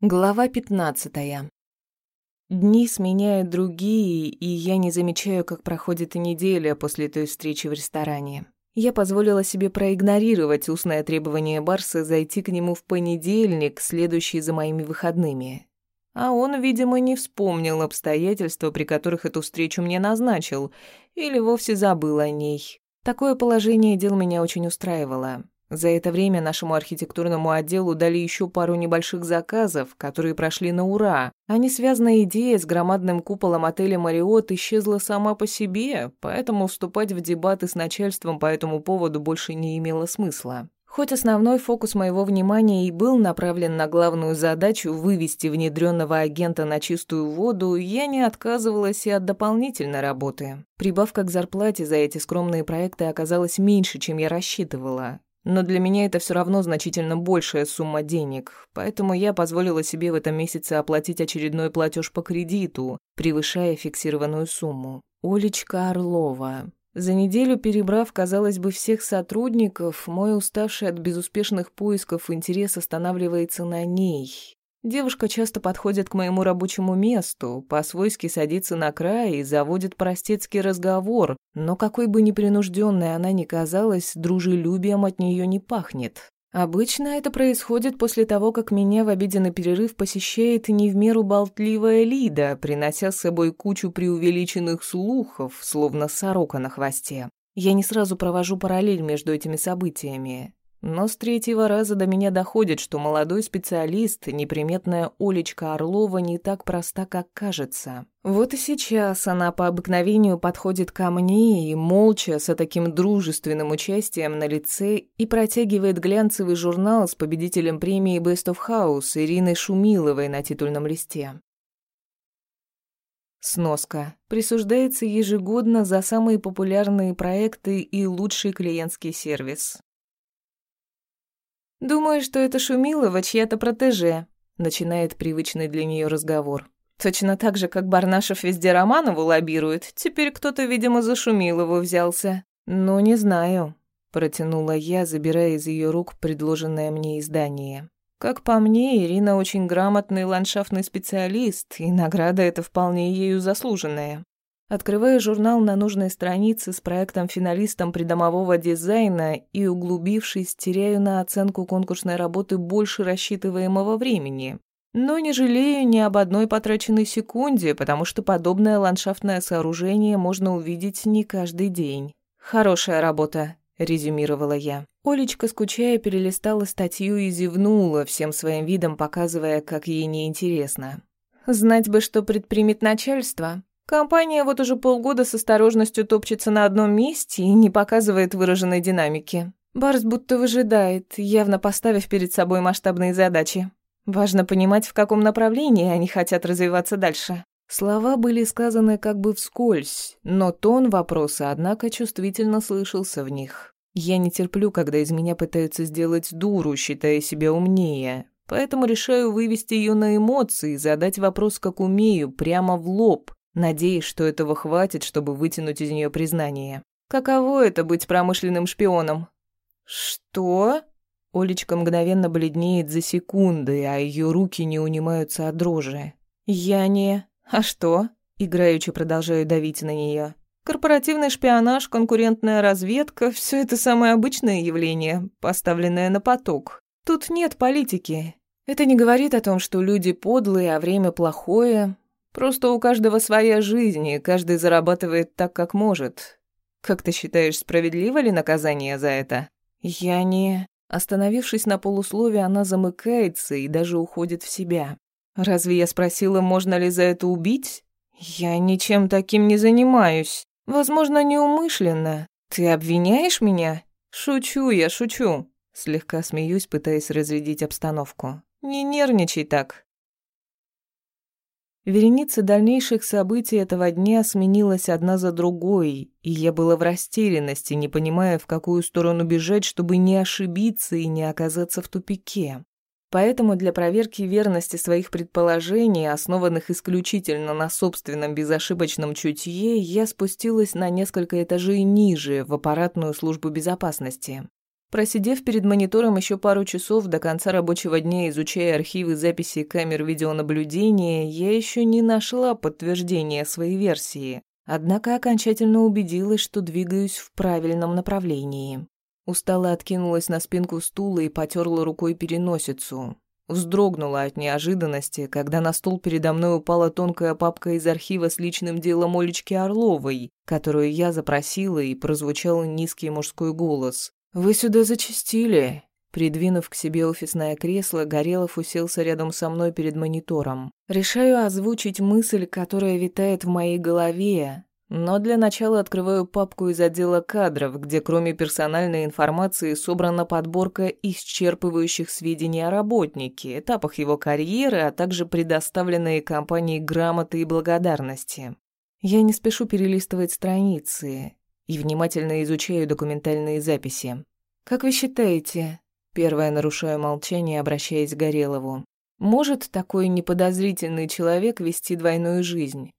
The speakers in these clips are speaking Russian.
Глава 15. Дни сменяют другие, и я не замечаю, как проходит неделя после той встречи в ресторане. Я позволила себе проигнорировать устное требование Барса зайти к нему в понедельник, следующий за моими выходными. А он, видимо, не вспомнил обстоятельства, при которых эту встречу мне назначил, или вовсе забыл о ней. Такое положение дел меня очень устраивало. За это время нашему архитектурному отделу дали еще пару небольших заказов, которые прошли на ура, а несвязанная идея с громадным куполом отеля «Мариот» исчезла сама по себе, поэтому вступать в дебаты с начальством по этому поводу больше не имело смысла. Хоть основной фокус моего внимания и был направлен на главную задачу вывести внедренного агента на чистую воду, я не отказывалась и от дополнительной работы. Прибавка к зарплате за эти скромные проекты оказалась меньше, чем я рассчитывала. Но для меня это все равно значительно большая сумма денег, поэтому я позволила себе в этом месяце оплатить очередной платеж по кредиту, превышая фиксированную сумму. Олечка Орлова. За неделю перебрав, казалось бы, всех сотрудников, мой уставший от безуспешных поисков интерес останавливается на ней. Девушка часто подходит к моему рабочему месту, по-свойски садится на край и заводит простецкий разговор, но какой бы непринужденной она ни казалась, дружелюбием от нее не пахнет. Обычно это происходит после того, как меня в обеденный перерыв посещает не в меру болтливая Лида, принося с собой кучу преувеличенных слухов, словно сорока на хвосте. Я не сразу провожу параллель между этими событиями. Но с третьего раза до меня доходит, что молодой специалист, неприметная Олечка Орлова, не так проста, как кажется. Вот и сейчас она по обыкновению подходит ко мне и молча, с таким дружественным участием на лице, и протягивает глянцевый журнал с победителем премии Best of House Ириной Шумиловой на титульном листе. Сноска. Присуждается ежегодно за самые популярные проекты и лучший клиентский сервис. «Думаю, что это Шумилова чья-то протеже», — начинает привычный для нее разговор. «Точно так же, как Барнашев везде Романову лоббирует, теперь кто-то, видимо, за Шумилову взялся». «Ну, не знаю», — протянула я, забирая из ее рук предложенное мне издание. «Как по мне, Ирина очень грамотный ландшафтный специалист, и награда эта вполне ею заслуженная. Открываю журнал на нужной странице с проектом-финалистом придомового дизайна и, углубившись, теряю на оценку конкурсной работы больше рассчитываемого времени. Но не жалею ни об одной потраченной секунде, потому что подобное ландшафтное сооружение можно увидеть не каждый день. «Хорошая работа», — резюмировала я. Олечка, скучая, перелистала статью и зевнула, всем своим видом показывая, как ей неинтересно. «Знать бы, что предпримет начальство», Компания вот уже полгода с осторожностью топчется на одном месте и не показывает выраженной динамики. Барс будто выжидает, явно поставив перед собой масштабные задачи. Важно понимать, в каком направлении они хотят развиваться дальше. Слова были сказаны как бы вскользь, но тон вопроса, однако, чувствительно слышался в них. Я не терплю, когда из меня пытаются сделать дуру, считая себя умнее. Поэтому решаю вывести ее на эмоции, задать вопрос, как умею, прямо в лоб, надеясь, что этого хватит, чтобы вытянуть из нее признание. Каково это быть промышленным шпионом? Что? Олечка мгновенно бледнеет за секунды, а ее руки не унимаются от дрожи. Я не... А что? Играючи продолжаю давить на нее. Корпоративный шпионаж, конкурентная разведка – все это самое обычное явление, поставленное на поток. Тут нет политики. Это не говорит о том, что люди подлые, а время плохое. Просто у каждого своя жизнь, и каждый зарабатывает так, как может. Как ты считаешь, справедливо ли наказание за это? Я не... Остановившись на полуслове, она замыкается и даже уходит в себя. Разве я спросила, можно ли за это убить? Я ничем таким не занимаюсь. Возможно, неумышленно. Ты обвиняешь меня? Шучу я, шучу. Слегка смеюсь, пытаясь разрядить обстановку. Не нервничай так. Вереница дальнейших событий этого дня сменилась одна за другой, и я была в растерянности, не понимая, в какую сторону бежать, чтобы не ошибиться и не оказаться в тупике. Поэтому для проверки верности своих предположений, основанных исключительно на собственном безошибочном чутье, я спустилась на несколько этажей ниже, в аппаратную службу безопасности. Просидев перед монитором еще пару часов до конца рабочего дня, изучая архивы записей камер видеонаблюдения, я еще не нашла подтверждения своей версии. Однако окончательно убедилась, что двигаюсь в правильном направлении. Устало откинулась на спинку стула и потерла рукой переносицу. Вздрогнула от неожиданности, когда на стол передо мной упала тонкая папка из архива с личным делом Олечки Орловой, которую я запросила, и прозвучал низкий мужской голос. «Вы сюда зачастили?» Придвинув к себе офисное кресло, Горелов уселся рядом со мной перед монитором. Решаю озвучить мысль, которая витает в моей голове, но для начала открываю папку из отдела кадров, где кроме персональной информации собрана подборка исчерпывающих сведений о работнике, этапах его карьеры, а также предоставленные компанией грамоты и благодарности. Я не спешу перелистывать страницы и внимательно изучаю документальные записи. «Как вы считаете?» Первое нарушаю молчание, обращаясь к Горелову. «Может такой неподозрительный человек вести двойную жизнь?»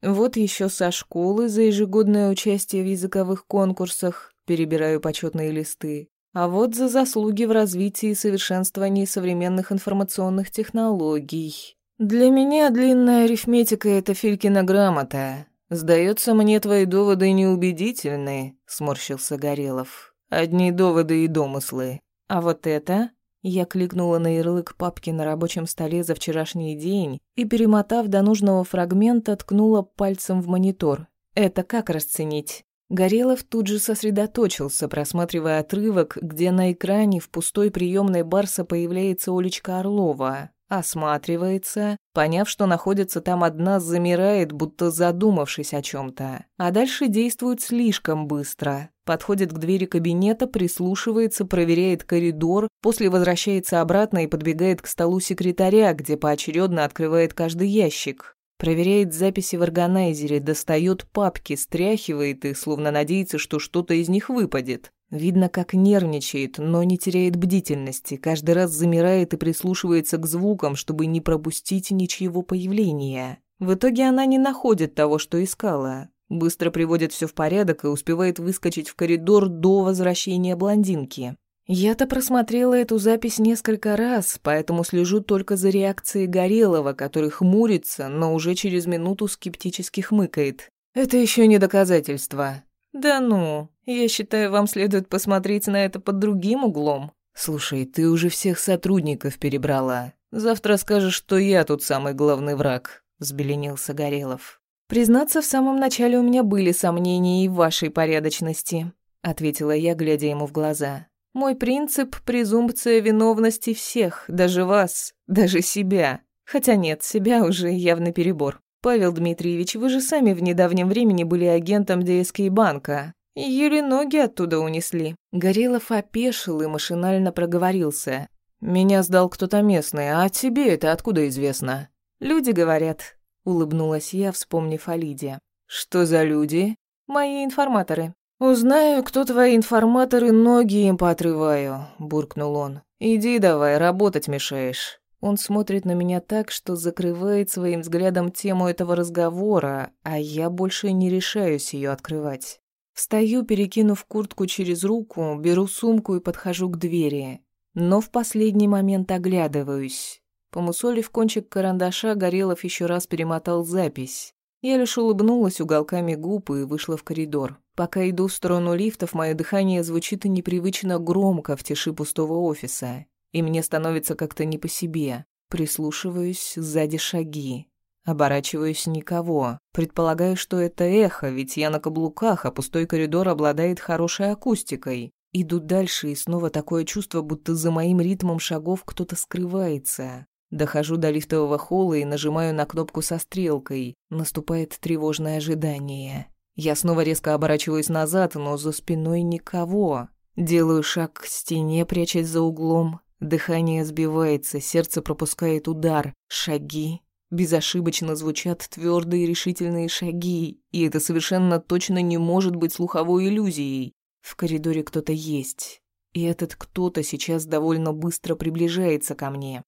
Вот еще со школы за ежегодное участие в языковых конкурсах перебираю почетные листы. А вот за заслуги в развитии и совершенствовании современных информационных технологий. Для меня длинная арифметика — это Филькина грамота. Сдается мне твои доводы неубедительны, сморщился Горелов. Одни доводы и домыслы. А вот это я кликнула на ярлык папки на рабочем столе за вчерашний день и, перемотав до нужного фрагмента, ткнула пальцем в монитор. Это как расценить? Горелов тут же сосредоточился, просматривая отрывок, где на экране в пустой приемной Барса появляется Олечка Орлова. Осматривается, поняв, что находится там одна, замирает, будто задумавшись о чем-то. А дальше действует слишком быстро. Подходит к двери кабинета, прислушивается, проверяет коридор, после возвращается обратно и подбегает к столу секретаря, где поочередно открывает каждый ящик. Проверяет записи в органайзере, достает папки, стряхивает их, словно надеется, что что-то из них выпадет. Видно, как нервничает, но не теряет бдительности, каждый раз замирает и прислушивается к звукам, чтобы не пропустить ничьего появления. В итоге она не находит того, что искала. Быстро приводит все в порядок и успевает выскочить в коридор до возвращения блондинки. Я-то просмотрела эту запись несколько раз, поэтому слежу только за реакцией Горелого, который хмурится, но уже через минуту скептически хмыкает. Это еще не доказательство. Да ну, я считаю, вам следует посмотреть на это под другим углом. Слушай, ты уже всех сотрудников перебрала. Завтра скажешь, что я тут самый главный враг, взбеленился Горелов. Признаться, в самом начале у меня были сомнения и в вашей порядочности, ответила я, глядя ему в глаза. Мой принцип презумпция виновности всех, даже вас, даже себя. Хотя нет, себя уже явно перебор. Павел Дмитриевич, вы же сами в недавнем времени были агентом ДСК банка. Еле ноги оттуда унесли. Горелов опешил и машинально проговорился. «Меня сдал кто-то местный, а тебе это откуда известно?» «Люди говорят», — улыбнулась я, вспомнив о Лиде. «Что за люди?» «Мои информаторы». «Узнаю, кто твои информаторы, ноги им поотрываю», — буркнул он. «Иди давай, работать мешаешь». Он смотрит на меня так, что закрывает своим взглядом тему этого разговора, а я больше не решаюсь ее открывать. Встаю, перекинув куртку через руку, беру сумку и подхожу к двери. Но в последний момент оглядываюсь. Помусолив кончик карандаша, Горелов еще раз перемотал запись. Я лишь улыбнулась уголками губ и вышла в коридор. Пока иду в сторону лифтов, мое дыхание звучит непривычно громко в тиши пустого офиса. И мне становится как-то не по себе. Прислушиваюсь, сзади шаги. Оборачиваюсь никого. Предполагаю, что это эхо, ведь я на каблуках, а пустой коридор обладает хорошей акустикой. Иду дальше, и снова такое чувство, будто за моим ритмом шагов кто-то скрывается. Дохожу до лифтового холла и нажимаю на кнопку со стрелкой. Наступает тревожное ожидание. Я снова резко оборачиваюсь назад, но за спиной никого. Делаю шаг к стене, прячась за углом. Дыхание сбивается, сердце пропускает удар. Шаги, Безошибочно звучат твердые решительные шаги, и это совершенно точно не может быть слуховой иллюзией. В коридоре кто-то есть, и этот кто-то сейчас довольно быстро приближается ко мне.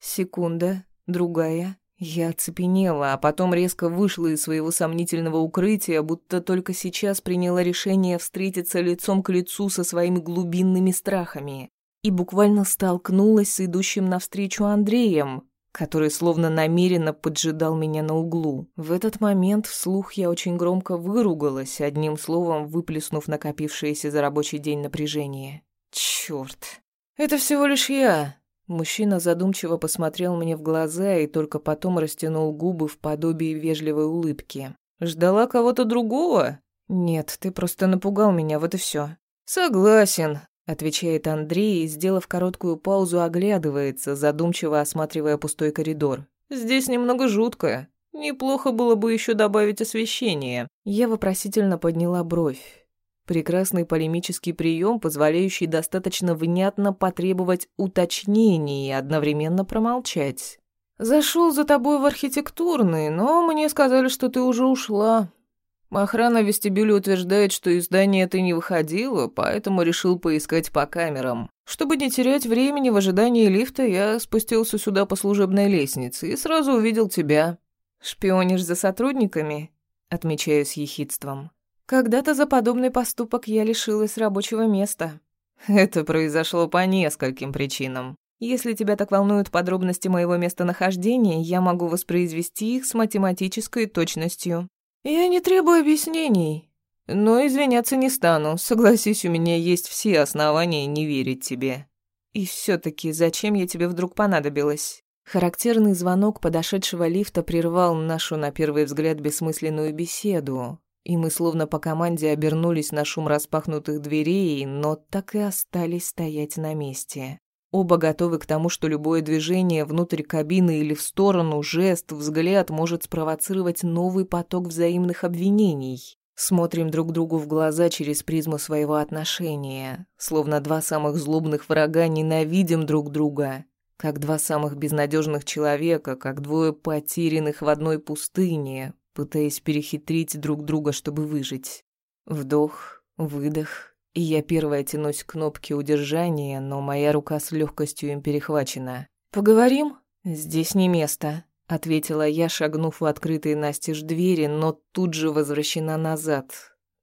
Секунда, другая, Я оцепенела, а потом резко вышла из своего сомнительного укрытия, будто только сейчас приняла решение встретиться лицом к лицу со своими глубинными страхами и буквально столкнулась с идущим навстречу Андреем, который словно намеренно поджидал меня на углу. В этот момент вслух я очень громко выругалась, одним словом выплеснув накопившееся за рабочий день напряжение. Чёрт. Это всего лишь я. Мужчина задумчиво посмотрел мне в глаза и только потом растянул губы в подобии вежливой улыбки. Ждала кого-то другого? Нет, ты просто напугал меня, вот и все. Согласен, Отвечает Андрей и, сделав короткую паузу, оглядывается, задумчиво осматривая пустой коридор. «Здесь немного жутко. Неплохо было бы еще добавить освещение». Я вопросительно подняла бровь. Прекрасный полемический прием, позволяющий достаточно внятно потребовать уточнений и одновременно промолчать. «Зашел за тобой в архитектурный, но мне сказали, что ты уже ушла. Охрана в вестибюле утверждает, что из здания ты не выходила, поэтому решил поискать по камерам. Чтобы не терять времени в ожидании лифта, я спустился сюда по служебной лестнице и сразу увидел тебя. Шпионишь за сотрудниками? Отмечаю с ехидством. Когда-то за подобный поступок я лишилась рабочего места. Это произошло по нескольким причинам. Если тебя так волнуют подробности моего местонахождения, я могу воспроизвести их с математической точностью. «Я не требую объяснений, но извиняться не стану. Согласись, у меня есть все основания не верить тебе. И все таки зачем я тебе вдруг понадобилась?» Характерный звонок подошедшего лифта прервал нашу, на первый взгляд, бессмысленную беседу, и мы словно по команде обернулись на шум распахнутых дверей, но так и остались стоять на месте. Оба готовы к тому, что любое движение внутрь кабины или в сторону, жест, взгляд может спровоцировать новый поток взаимных обвинений. Смотрим друг другу в глаза через призму своего отношения, словно два самых злобных врага ненавидим друг друга, как два самых безнадежных человека, как двое потерянных в одной пустыне, пытаясь перехитрить друг друга, чтобы выжить. Вдох, выдох, и я первая тянусь к кнопке удержания, но моя рука с легкостью им перехвачена. «Поговорим?» «Здесь не место», — ответила я, шагнув в открытые настежь двери, но тут же возвращена назад.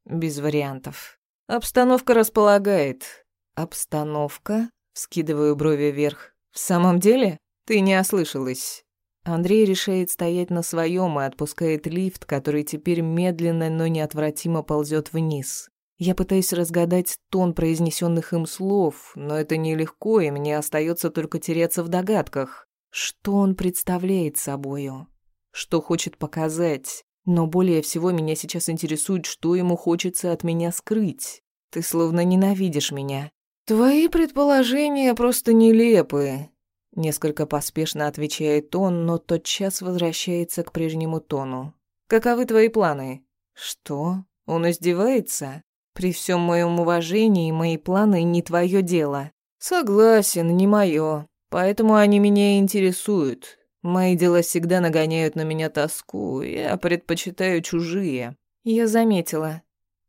Без вариантов. «Обстановка располагает». «Обстановка?» — вскидываю брови вверх. «В самом деле? Ты не ослышалась». Андрей решает стоять на своем и отпускает лифт, который теперь медленно, но неотвратимо ползет вниз. Я пытаюсь разгадать тон произнесенных им слов, но это нелегко, и мне остается только теряться в догадках. Что он представляет собою? Что хочет показать? Но более всего меня сейчас интересует, что ему хочется от меня скрыть. Ты словно ненавидишь меня. Твои предположения просто нелепые. Несколько поспешно отвечает он, но тотчас возвращается к прежнему тону. Каковы твои планы? Что? Он издевается? При всем моем уважении мои планы не твое дело. Согласен, не мое. Поэтому они меня интересуют. Мои дела всегда нагоняют на меня тоску. Я предпочитаю чужие. Я заметила.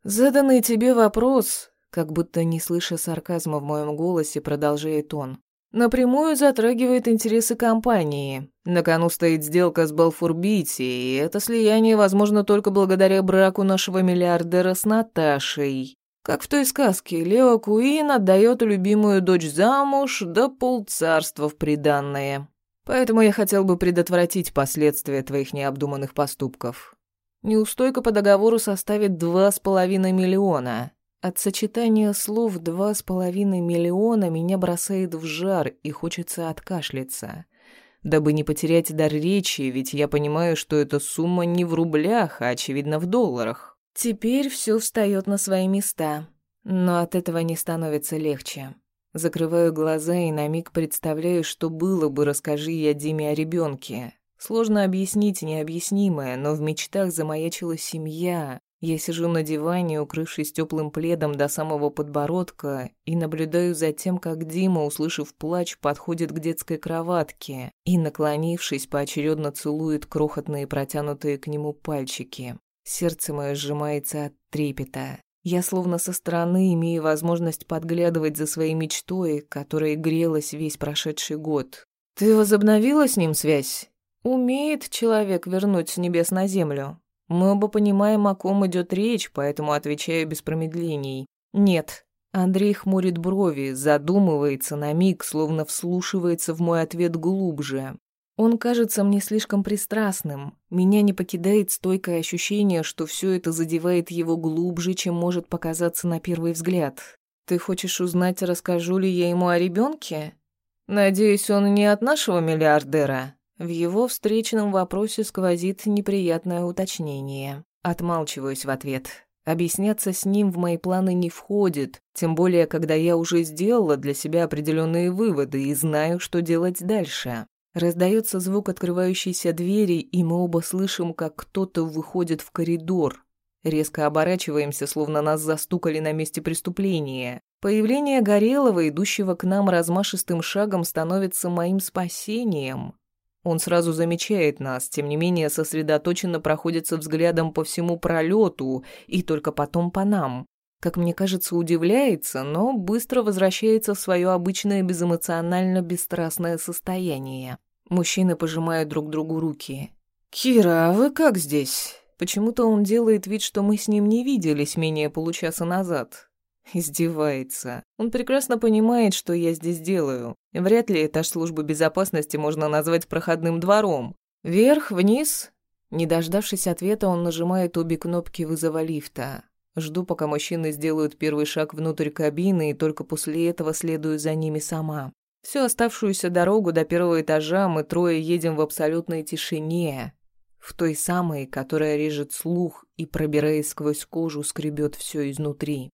Заданный тебе вопрос, как будто не слыша сарказма в моем голосе, продолжает он напрямую затрагивает интересы компании. На кону стоит сделка с Балфурбити, и это слияние возможно только благодаря браку нашего миллиардера с Наташей. Как в той сказке, Лео Куин отдает любимую дочь замуж, да полцарства в приданное. Поэтому я хотел бы предотвратить последствия твоих необдуманных поступков. Неустойка по договору составит два с половиной миллиона. От сочетания слов «два с половиной миллиона» меня бросает в жар и хочется откашляться. Дабы не потерять дар речи, ведь я понимаю, что эта сумма не в рублях, а, очевидно, в долларах. Теперь все встает на свои места, но от этого не становится легче. Закрываю глаза и на миг представляю, что было бы, расскажи я Диме о ребенке. Сложно объяснить необъяснимое, но в мечтах замаячила семья, я сижу на диване, укрывшись теплым пледом до самого подбородка, и наблюдаю за тем, как Дима, услышав плач, подходит к детской кроватке и, наклонившись, поочередно целует крохотные протянутые к нему пальчики. Сердце мое сжимается от трепета. Я словно со стороны имею возможность подглядывать за своей мечтой, которая грелась весь прошедший год. «Ты возобновила с ним связь?» Умеет человек вернуть с небес на землю. Мы оба понимаем, о ком идет речь, поэтому отвечаю без промедлений. Нет. Андрей хмурит брови, задумывается на миг, словно вслушивается в мой ответ глубже. Он кажется мне слишком пристрастным. Меня не покидает стойкое ощущение, что все это задевает его глубже, чем может показаться на первый взгляд. Ты хочешь узнать, расскажу ли я ему о ребенке? Надеюсь, он не от нашего миллиардера. В его встречном вопросе сквозит неприятное уточнение. Отмалчиваюсь в ответ. Объясняться с ним в мои планы не входит, тем более, когда я уже сделала для себя определенные выводы и знаю, что делать дальше. Раздается звук открывающейся двери, и мы оба слышим, как кто-то выходит в коридор. Резко оборачиваемся, словно нас застукали на месте преступления. Появление Горелого, идущего к нам размашистым шагом, становится моим спасением. Он сразу замечает нас, тем не менее сосредоточенно проходится взглядом по всему пролету и только потом по нам. Как мне кажется, удивляется, но быстро возвращается в свое обычное безэмоционально-бесстрастное состояние. Мужчины пожимают друг другу руки. «Кира, а вы как здесь?» Почему-то он делает вид, что мы с ним не виделись менее получаса назад. Издевается. Он прекрасно понимает, что я здесь делаю. Вряд ли этаж службы безопасности можно назвать проходным двором. Вверх, вниз. Не дождавшись ответа, он нажимает обе кнопки вызова лифта. Жду, пока мужчины сделают первый шаг внутрь кабины, и только после этого следую за ними сама. Всю оставшуюся дорогу до первого этажа мы трое едем в абсолютной тишине, в той самой, которая режет слух и, пробираясь сквозь кожу, скребет все изнутри.